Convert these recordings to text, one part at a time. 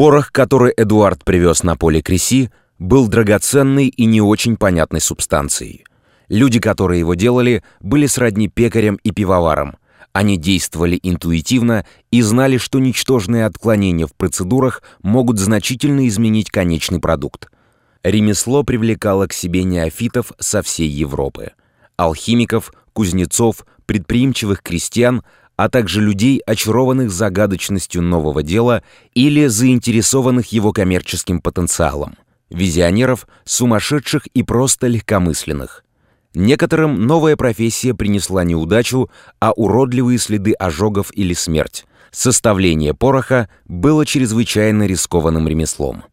Порох, который Эдуард привез на поле Креси, был драгоценной и не очень понятной субстанцией. Люди, которые его делали, были сродни пекарям и пивоварам. Они действовали интуитивно и знали, что ничтожные отклонения в процедурах могут значительно изменить конечный продукт. Ремесло привлекало к себе неофитов со всей Европы. Алхимиков, кузнецов, предприимчивых крестьян, а также людей, очарованных загадочностью нового дела или заинтересованных его коммерческим потенциалом, визионеров, сумасшедших и просто легкомысленных. Некоторым новая профессия принесла неудачу, а уродливые следы ожогов или смерть. Составление пороха было чрезвычайно рискованным ремеслом.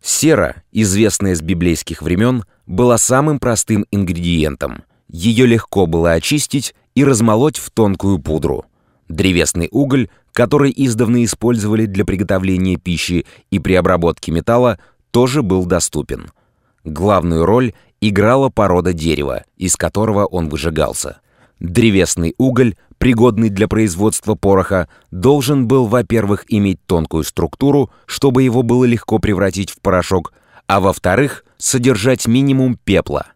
Сера, известная с библейских времен, была самым простым ингредиентом. Ее легко было очистить и размолоть в тонкую пудру. Древесный уголь, который издавна использовали для приготовления пищи и при обработке металла, тоже был доступен. Главную роль играла порода дерева, из которого он выжигался. Древесный уголь, пригодный для производства пороха, должен был, во-первых, иметь тонкую структуру, чтобы его было легко превратить в порошок, а во-вторых, содержать минимум пепла.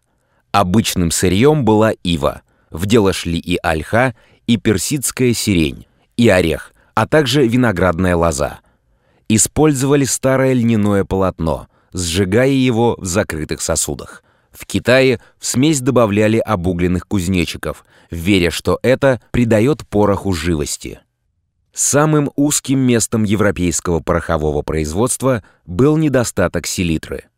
Обычным сырьем была ива – в дело шли и ольха, и персидская сирень, и орех, а также виноградная лоза. Использовали старое льняное полотно, сжигая его в закрытых сосудах. В Китае в смесь добавляли обугленных кузнечиков, веря, что это придает пороху живости. Самым узким местом европейского порохового производства был недостаток селитры –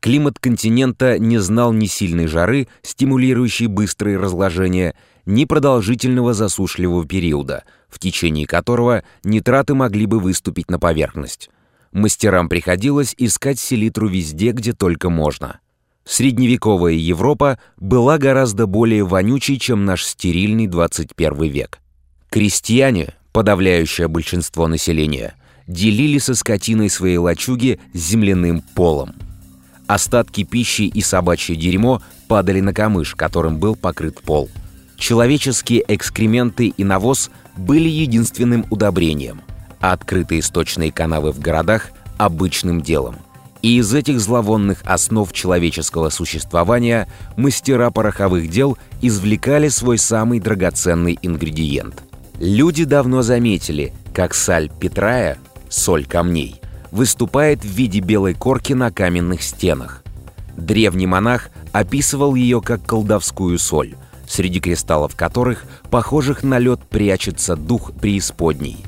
Климат континента не знал ни сильной жары, стимулирующей быстрое разложение, ни продолжительного засушливого периода, в течение которого нитраты могли бы выступить на поверхность. Мастерам приходилось искать селитру везде, где только можно. Средневековая Европа была гораздо более вонючей, чем наш стерильный 21 век. Крестьяне, подавляющее большинство населения, делили со скотиной свои лачуги земляным полом. Остатки пищи и собачье дерьмо падали на камыш, которым был покрыт пол. Человеческие экскременты и навоз были единственным удобрением, а открытые сточные канавы в городах – обычным делом. И из этих зловонных основ человеческого существования мастера пороховых дел извлекали свой самый драгоценный ингредиент. Люди давно заметили, как саль Петрая, соль камней, выступает в виде белой корки на каменных стенах. Древний монах описывал ее как колдовскую соль, среди кристаллов которых, похожих на лед, прячется дух преисподней.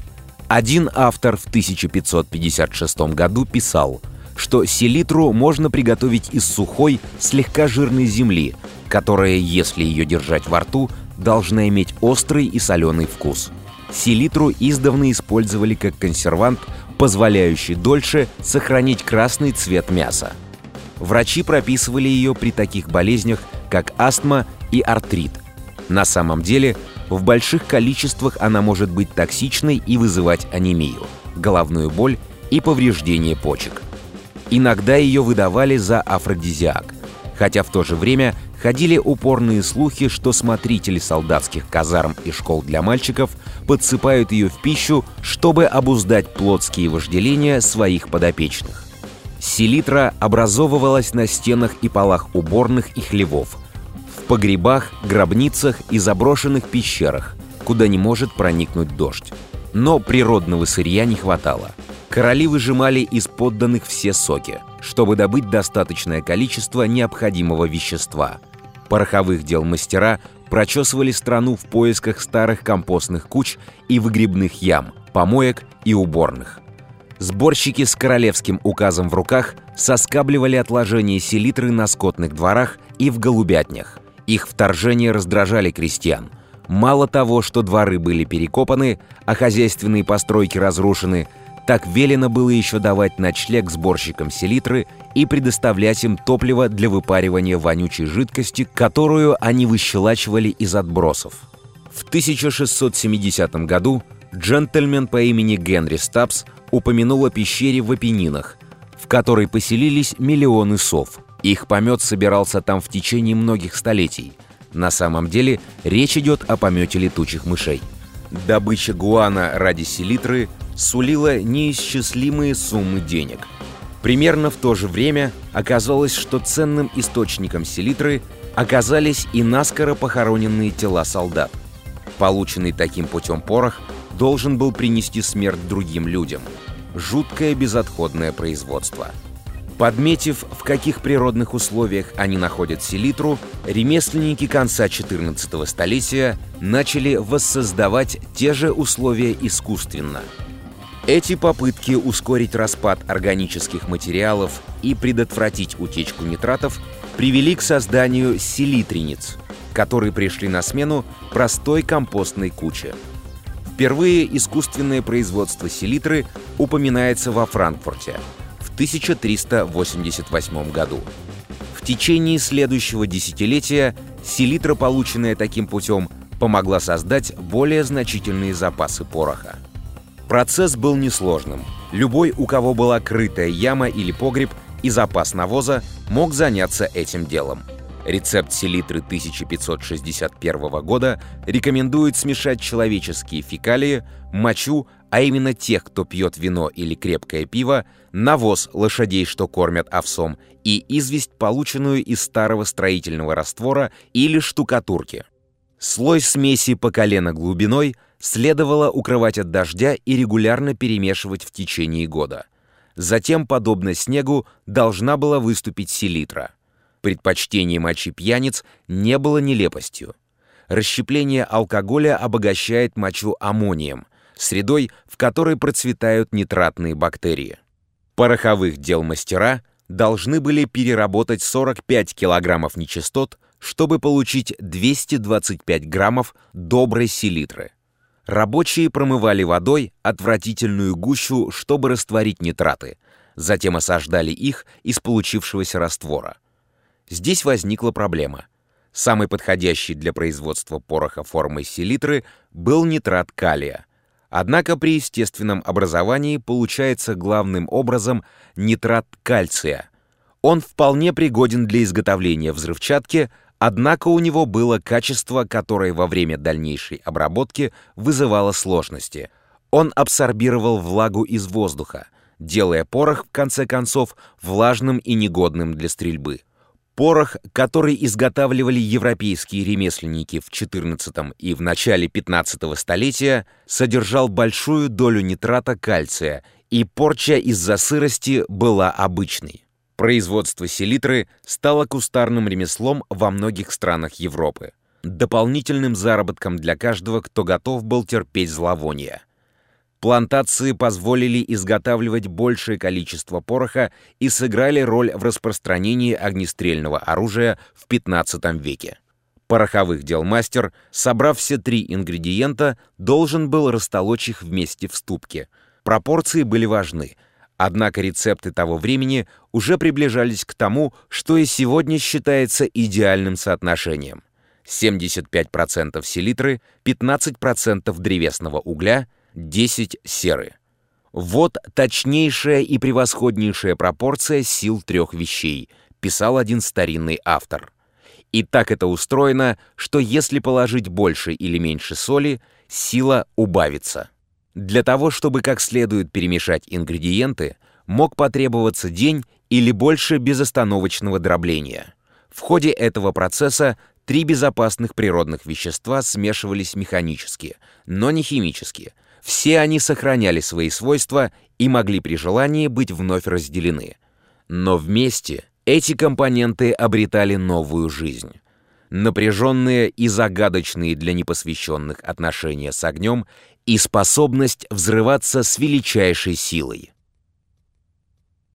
Один автор в 1556 году писал, что селитру можно приготовить из сухой, слегка жирной земли, которая, если ее держать во рту, должна иметь острый и соленый вкус. Селитру издавна использовали как консервант позволяющий дольше сохранить красный цвет мяса. Врачи прописывали ее при таких болезнях, как астма и артрит. На самом деле, в больших количествах она может быть токсичной и вызывать анемию, головную боль и повреждение почек. Иногда ее выдавали за афродизиак, хотя в то же время ходили упорные слухи, что смотрители солдатских казарм и школ для мальчиков подсыпают ее в пищу, чтобы обуздать плотские вожделения своих подопечных. Селитра образовывалась на стенах и полах уборных и хлевов, погребах, гробницах и заброшенных пещерах, куда не может проникнуть дождь. Но природного сырья не хватало. Короли выжимали из подданных все соки, чтобы добыть достаточное количество необходимого вещества – пороховых дел мастера прочесывали страну в поисках старых компостных куч и выгребных ям, помоек и уборных. Сборщики с королевским указом в руках соскабливали отложения селитры на скотных дворах и в голубятнях. Их вторжения раздражали крестьян. Мало того, что дворы были перекопаны, а хозяйственные постройки разрушены – так велено было еще давать ночлег сборщикам селитры и предоставлять им топливо для выпаривания вонючей жидкости, которую они выщелачивали из отбросов. В 1670 году джентльмен по имени Генри Стабс упомянул о пещере в Апеннинах, в которой поселились миллионы сов. Их помет собирался там в течение многих столетий. На самом деле речь идет о помете летучих мышей. Добыча гуана ради селитры сулила неисчислимые суммы денег. Примерно в то же время оказалось, что ценным источником селитры оказались и наскоро похороненные тела солдат. Полученный таким путем порох должен был принести смерть другим людям. Жуткое безотходное производство. Подметив, в каких природных условиях они находят селитру, ремесленники конца 14 столетия начали воссоздавать те же условия искусственно. Эти попытки ускорить распад органических материалов и предотвратить утечку нитратов привели к созданию селитрениц, которые пришли на смену простой компостной куче. Впервые искусственное производство селитры упоминается во Франкфурте 1388 году. В течение следующего десятилетия селитра, полученная таким путем, помогла создать более значительные запасы пороха. Процесс был несложным. Любой, у кого была крытая яма или погреб и запас навоза, мог заняться этим делом. Рецепт селитры 1561 года рекомендует смешать человеческие фекалии, мочу, а именно тех, кто пьет вино или крепкое пиво, навоз лошадей, что кормят овсом, и известь, полученную из старого строительного раствора или штукатурки. Слой смеси по колено глубиной следовало укрывать от дождя и регулярно перемешивать в течение года. Затем, подобно снегу, должна была выступить селитра. Предпочтение мочи пьяниц не было нелепостью. Расщепление алкоголя обогащает мочу аммонием, средой, в которой процветают нитратные бактерии. Пороховых дел мастера должны были переработать 45 килограммов нечистот, чтобы получить 225 граммов доброй селитры. Рабочие промывали водой отвратительную гущу, чтобы растворить нитраты, затем осаждали их из получившегося раствора. Здесь возникла проблема. Самый подходящий для производства пороха формой селитры был нитрат калия. Однако при естественном образовании получается главным образом нитрат кальция. Он вполне пригоден для изготовления взрывчатки, Однако у него было качество, которое во время дальнейшей обработки вызывало сложности. Он абсорбировал влагу из воздуха, делая порох, в конце концов, влажным и негодным для стрельбы. Порох, который изготавливали европейские ремесленники в XIV и в начале XV столетия, содержал большую долю нитрата кальция, и порча из-за сырости была обычной. Производство селитры стало кустарным ремеслом во многих странах Европы, дополнительным заработком для каждого, кто готов был терпеть зловоние. Плантации позволили изготавливать большее количество пороха и сыграли роль в распространении огнестрельного оружия в 15 веке. Пороховых дел мастер, собрав все три ингредиента, должен был растолочь их вместе в ступке. Пропорции были важны — Однако рецепты того времени уже приближались к тому, что и сегодня считается идеальным соотношением. 75% селитры, 15% древесного угля, 10 серы. Вот точнейшая и превосходнейшая пропорция сил трех вещей, писал один старинный автор. И так это устроено, что если положить больше или меньше соли, сила убавится. Для того, чтобы как следует перемешать ингредиенты, мог потребоваться день или больше безостановочного дробления. В ходе этого процесса три безопасных природных вещества смешивались механически, но не химически. Все они сохраняли свои свойства и могли при желании быть вновь разделены. Но вместе эти компоненты обретали новую жизнь. Напряженные и загадочные для непосвященных отношения с огнем и способность взрываться с величайшей силой.